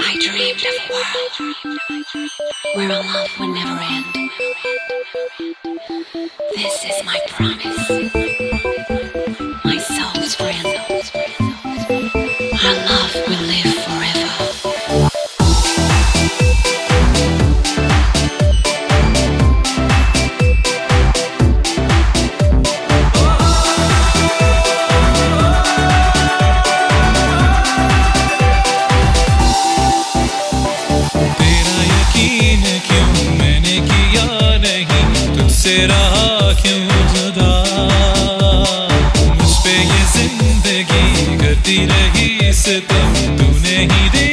I dreamed of a world where our love would never end. This is my promise, तुझसे रहा क्यों जुदा? मुझ पे ये ज़िंदगी करती रही सितम तूने ही दे।